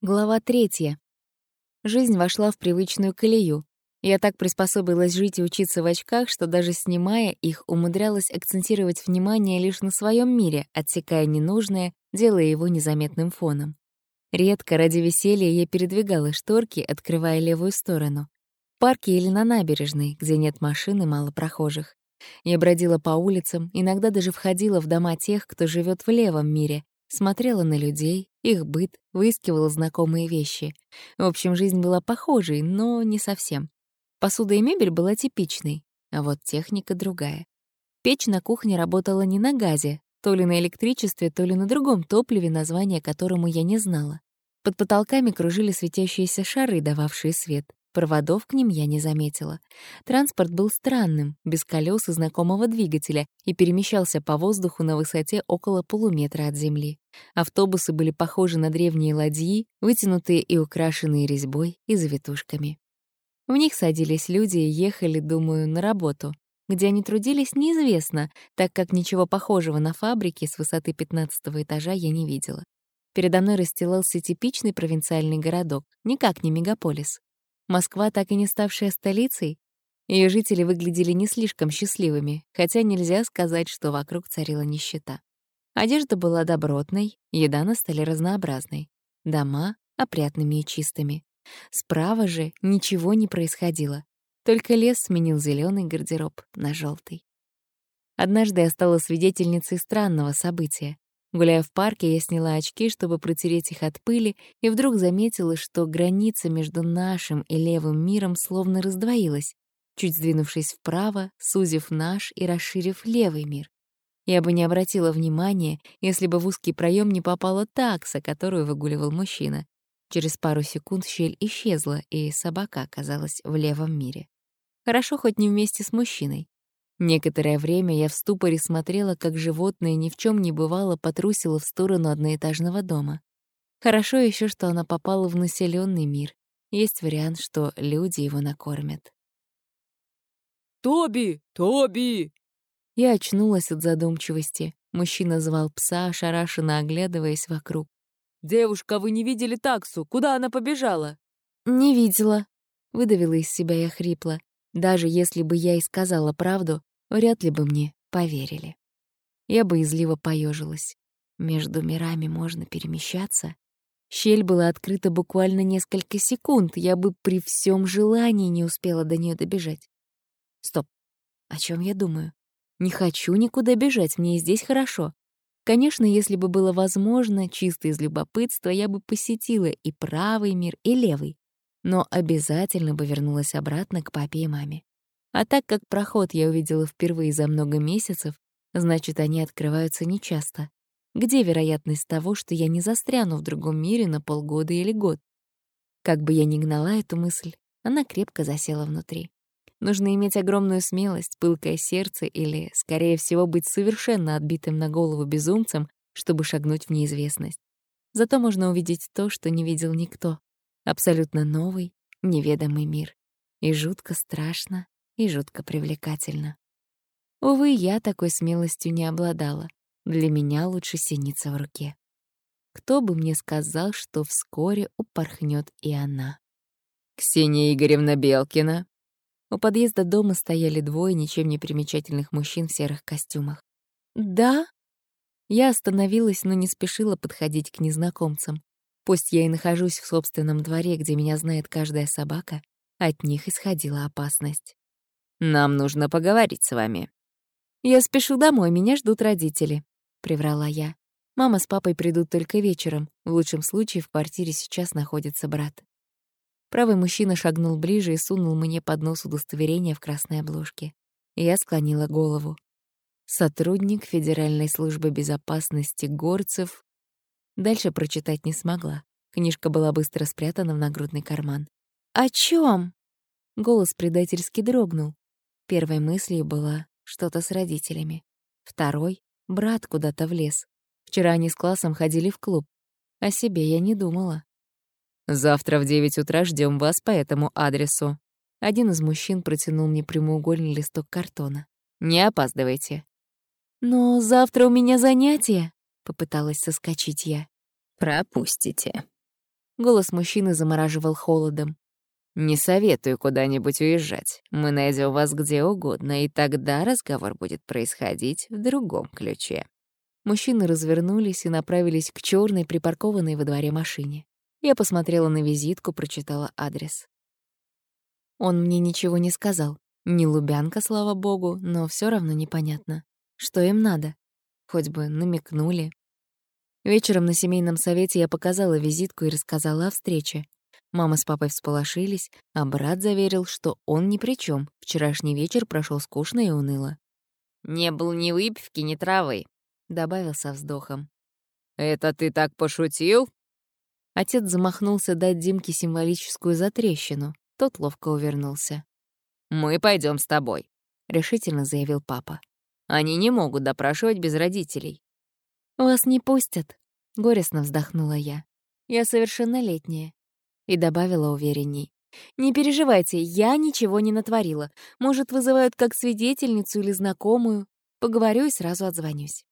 Глава третья. Жизнь вошла в привычную колею. Я так приспособилась жить и учиться в очках, что даже снимая их, умудрялась акцентировать внимание лишь на своем мире, отсекая ненужное, делая его незаметным фоном. Редко ради веселья я передвигала шторки, открывая левую сторону. В парке или на набережной, где нет машин и мало прохожих. Я бродила по улицам, иногда даже входила в дома тех, кто живет в левом мире, смотрела на людей, их быт, выискивала знакомые вещи. В общем, жизнь была похожей, но не совсем. Посуда и мебель была типичной, а вот техника другая. Печь на кухне работала не на газе, то ли на электричестве, то ли на другом топливе, название которому я не знала. Под потолками кружили светящиеся шары, дававшие свет. Проводов к ним я не заметила. Транспорт был странным, без колес и знакомого двигателя, и перемещался по воздуху на высоте около полуметра от земли. Автобусы были похожи на древние ладьи, вытянутые и украшенные резьбой и завитушками. В них садились люди и ехали, думаю, на работу. Где они трудились, неизвестно, так как ничего похожего на фабрике с высоты 15 этажа я не видела. Передо мной расстилался типичный провинциальный городок, никак не мегаполис. Москва, так и не ставшая столицей, ее жители выглядели не слишком счастливыми, хотя нельзя сказать, что вокруг царила нищета. Одежда была добротной, еда на столе разнообразной, дома — опрятными и чистыми. Справа же ничего не происходило, только лес сменил зеленый гардероб на желтый. Однажды я стала свидетельницей странного события. Гуляя в парке, я сняла очки, чтобы протереть их от пыли, и вдруг заметила, что граница между нашим и левым миром словно раздвоилась, чуть сдвинувшись вправо, сузив наш и расширив левый мир. Я бы не обратила внимания, если бы в узкий проем не попала такса, которую выгуливал мужчина. Через пару секунд щель исчезла, и собака оказалась в левом мире. Хорошо хоть не вместе с мужчиной. Некоторое время я в ступоре смотрела, как животное ни в чем не бывало потрусило в сторону одноэтажного дома. Хорошо еще, что она попала в населенный мир. Есть вариант, что люди его накормят. «Тоби! Тоби!» Я очнулась от задумчивости. Мужчина звал пса, ошарашенно оглядываясь вокруг. «Девушка, вы не видели таксу? Куда она побежала?» «Не видела», — выдавила из себя я хрипло. Даже если бы я и сказала правду, вряд ли бы мне поверили. Я боязливо поежилась. Между мирами можно перемещаться. Щель была открыта буквально несколько секунд, я бы при всем желании не успела до нее добежать. Стоп, о чем я думаю? Не хочу никуда бежать, мне здесь хорошо. Конечно, если бы было возможно, чисто из любопытства, я бы посетила и правый мир, и левый, но обязательно бы вернулась обратно к папе и маме. А так как проход я увидела впервые за много месяцев, значит, они открываются нечасто. Где вероятность того, что я не застряну в другом мире на полгода или год? Как бы я ни гнала эту мысль, она крепко засела внутри. Нужно иметь огромную смелость, пылкое сердце или, скорее всего, быть совершенно отбитым на голову безумцем, чтобы шагнуть в неизвестность. Зато можно увидеть то, что не видел никто. Абсолютно новый, неведомый мир. И жутко страшно, и жутко привлекательно. Увы, я такой смелостью не обладала. Для меня лучше синица в руке. Кто бы мне сказал, что вскоре упорхнет и она. «Ксения Игоревна Белкина». У подъезда дома стояли двое ничем не примечательных мужчин в серых костюмах. «Да?» Я остановилась, но не спешила подходить к незнакомцам. Пусть я и нахожусь в собственном дворе, где меня знает каждая собака, от них исходила опасность. Нам нужно поговорить с вами». «Я спешу домой, меня ждут родители», — приврала я. «Мама с папой придут только вечером. В лучшем случае в квартире сейчас находится брат». Правый мужчина шагнул ближе и сунул мне под нос удостоверение в красной обложке. Я склонила голову. Сотрудник Федеральной службы безопасности Горцев. Дальше прочитать не смогла. Книжка была быстро спрятана в нагрудный карман. «О чем? Голос предательски дрогнул. Первой мыслью была что-то с родителями. Второй — брат куда-то влез. Вчера они с классом ходили в клуб. О себе я не думала. «Завтра в девять утра ждем вас по этому адресу». Один из мужчин протянул мне прямоугольный листок картона. «Не опаздывайте». «Но завтра у меня занятия», — попыталась соскочить я. «Пропустите». Голос мужчины замораживал холодом. «Не советую куда-нибудь уезжать. Мы найдем вас где угодно, и тогда разговор будет происходить в другом ключе». Мужчины развернулись и направились к черной припаркованной во дворе машине. Я посмотрела на визитку, прочитала адрес. Он мне ничего не сказал. Не Лубянка, слава богу, но все равно непонятно. Что им надо? Хоть бы намекнули. Вечером на семейном совете я показала визитку и рассказала о встрече. Мама с папой всполошились, а брат заверил, что он ни при чем. Вчерашний вечер прошел скучно и уныло. «Не был ни выпивки, ни травы», — добавил со вздохом. «Это ты так пошутил?» Отец замахнулся дать Димке символическую затрещину. Тот ловко увернулся. «Мы пойдем с тобой», — решительно заявил папа. «Они не могут допрашивать без родителей». «Вас не пустят», — горестно вздохнула я. «Я совершеннолетняя». И добавила уверенней. «Не переживайте, я ничего не натворила. Может, вызывают как свидетельницу или знакомую. Поговорю и сразу отзвонюсь».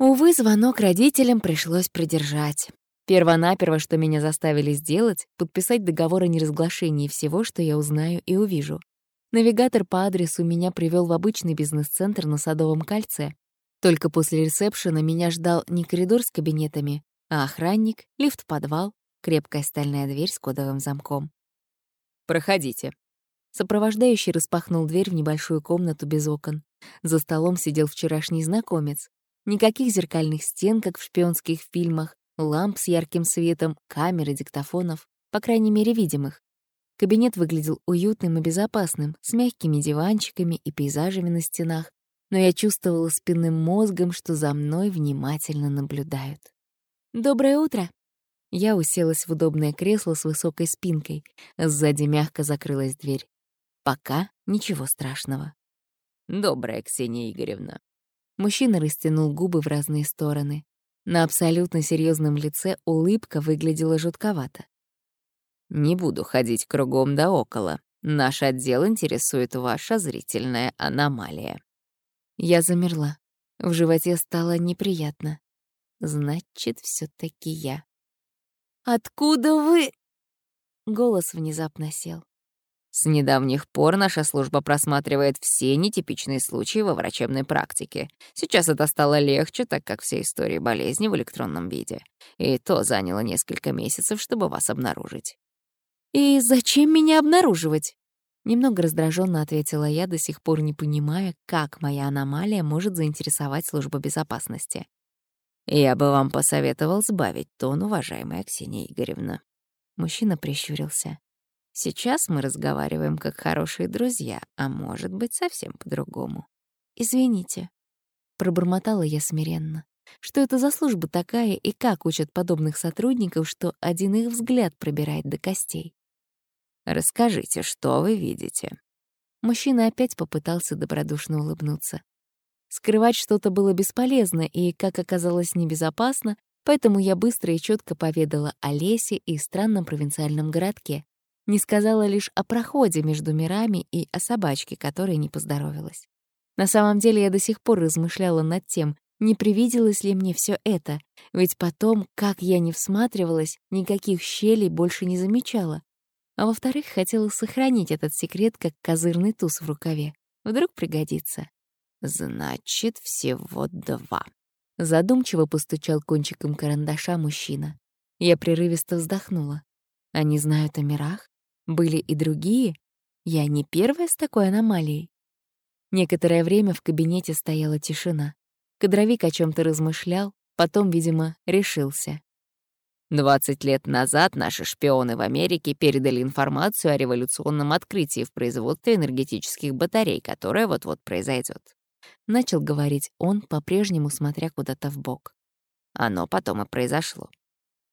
Увы, звонок родителям пришлось придержать. Первонаперво, что меня заставили сделать, подписать договор о неразглашении всего, что я узнаю и увижу. Навигатор по адресу меня привел в обычный бизнес-центр на Садовом кольце. Только после ресепшена меня ждал не коридор с кабинетами, а охранник, лифт-подвал, крепкая стальная дверь с кодовым замком. «Проходите». Сопровождающий распахнул дверь в небольшую комнату без окон. За столом сидел вчерашний знакомец. Никаких зеркальных стен, как в шпионских фильмах, ламп с ярким светом, камер и диктофонов, по крайней мере, видимых. Кабинет выглядел уютным и безопасным, с мягкими диванчиками и пейзажами на стенах, но я чувствовала спинным мозгом, что за мной внимательно наблюдают. «Доброе утро!» Я уселась в удобное кресло с высокой спинкой. Сзади мягко закрылась дверь. Пока ничего страшного. «Добрая, Ксения Игоревна». Мужчина растянул губы в разные стороны. На абсолютно серьезном лице улыбка выглядела жутковато. «Не буду ходить кругом да около. Наш отдел интересует ваша зрительная аномалия». Я замерла. В животе стало неприятно. Значит, все таки я. «Откуда вы...» Голос внезапно сел. С недавних пор наша служба просматривает все нетипичные случаи во врачебной практике. Сейчас это стало легче, так как все истории болезни в электронном виде. И то заняло несколько месяцев, чтобы вас обнаружить. «И зачем меня обнаруживать?» Немного раздраженно ответила я, до сих пор не понимая, как моя аномалия может заинтересовать службу безопасности. «Я бы вам посоветовал сбавить тон, уважаемая Ксения Игоревна». Мужчина прищурился. Сейчас мы разговариваем как хорошие друзья, а может быть, совсем по-другому. Извините. Пробормотала я смиренно. Что это за служба такая и как учат подобных сотрудников, что один их взгляд пробирает до костей? Расскажите, что вы видите? Мужчина опять попытался добродушно улыбнуться. Скрывать что-то было бесполезно и, как оказалось, небезопасно, поэтому я быстро и четко поведала о лесе и странном провинциальном городке, не сказала лишь о проходе между мирами и о собачке, которая не поздоровилась. На самом деле я до сих пор размышляла над тем, не привиделось ли мне все это, ведь потом, как я не всматривалась, никаких щелей больше не замечала. А во-вторых, хотела сохранить этот секрет как козырный туз в рукаве. Вдруг пригодится. «Значит, всего два». Задумчиво постучал кончиком карандаша мужчина. Я прерывисто вздохнула. Они знают о мирах? Были и другие. Я не первая с такой аномалией. Некоторое время в кабинете стояла тишина. Кадровик о чем то размышлял, потом, видимо, решился. Двадцать лет назад наши шпионы в Америке передали информацию о революционном открытии в производстве энергетических батарей, которое вот-вот произойдет. Начал говорить он, по-прежнему смотря куда-то в бок. Оно потом и произошло.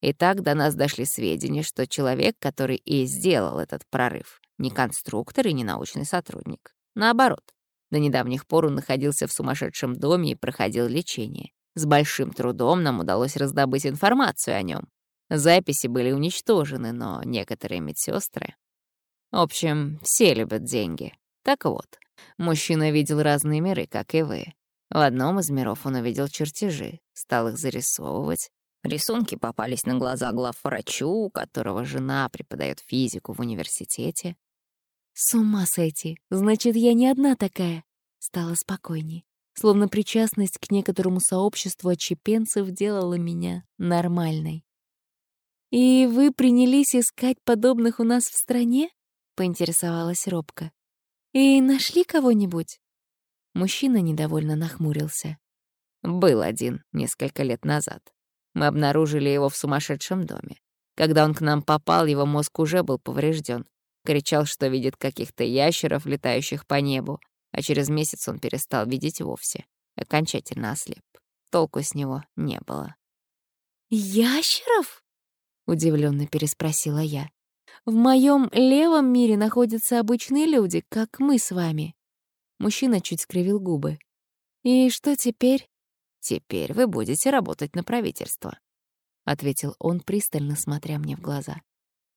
Итак, до нас дошли сведения, что человек, который и сделал этот прорыв, не конструктор и не научный сотрудник. Наоборот, до недавних пор он находился в сумасшедшем доме и проходил лечение. С большим трудом нам удалось раздобыть информацию о нем. Записи были уничтожены, но некоторые медсестры... В общем, все любят деньги. Так вот, мужчина видел разные миры, как и вы. В одном из миров он увидел чертежи, стал их зарисовывать, Рисунки попались на глаза главврачу, у которого жена преподает физику в университете. С ума сойти, значит, я не одна такая. Стало спокойней, словно причастность к некоторому сообществу отчепенцев делала меня нормальной. «И вы принялись искать подобных у нас в стране?» — поинтересовалась робко. «И нашли кого-нибудь?» Мужчина недовольно нахмурился. «Был один несколько лет назад. Мы обнаружили его в сумасшедшем доме. Когда он к нам попал, его мозг уже был поврежден. Кричал, что видит каких-то ящеров, летающих по небу, а через месяц он перестал видеть вовсе. Окончательно ослеп. Толку с него не было. «Ящеров?» удивленно переспросила я. В моем левом мире находятся обычные люди, как мы с вами. Мужчина чуть скривил губы. И что теперь? Теперь вы будете работать на правительство, ответил он, пристально смотря мне в глаза.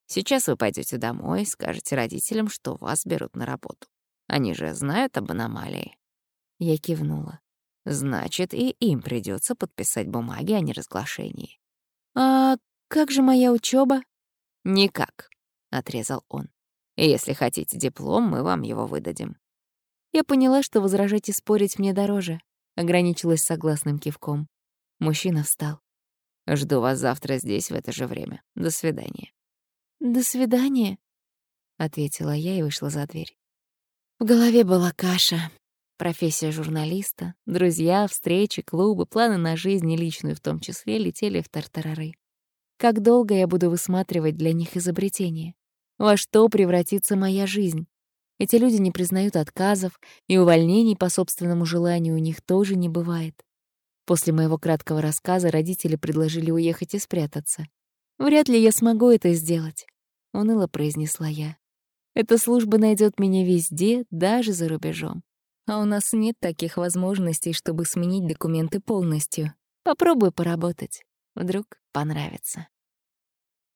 Сейчас вы пойдете домой, скажете родителям, что вас берут на работу. Они же знают об аномалии. Я кивнула. Значит, и им придется подписать бумаги о неразглашении. А «Как же моя учеба? «Никак», — отрезал он. «Если хотите диплом, мы вам его выдадим». Я поняла, что возражать и спорить мне дороже. Ограничилась согласным кивком. Мужчина встал. «Жду вас завтра здесь в это же время. До свидания». «До свидания», — ответила я и вышла за дверь. В голове была каша. Профессия журналиста, друзья, встречи, клубы, планы на жизнь и личную в том числе летели в тартарары. Как долго я буду высматривать для них изобретение? Во что превратится моя жизнь? Эти люди не признают отказов, и увольнений по собственному желанию у них тоже не бывает. После моего краткого рассказа родители предложили уехать и спрятаться. «Вряд ли я смогу это сделать», — уныло произнесла я. «Эта служба найдет меня везде, даже за рубежом. А у нас нет таких возможностей, чтобы сменить документы полностью. Попробую поработать. Вдруг понравится.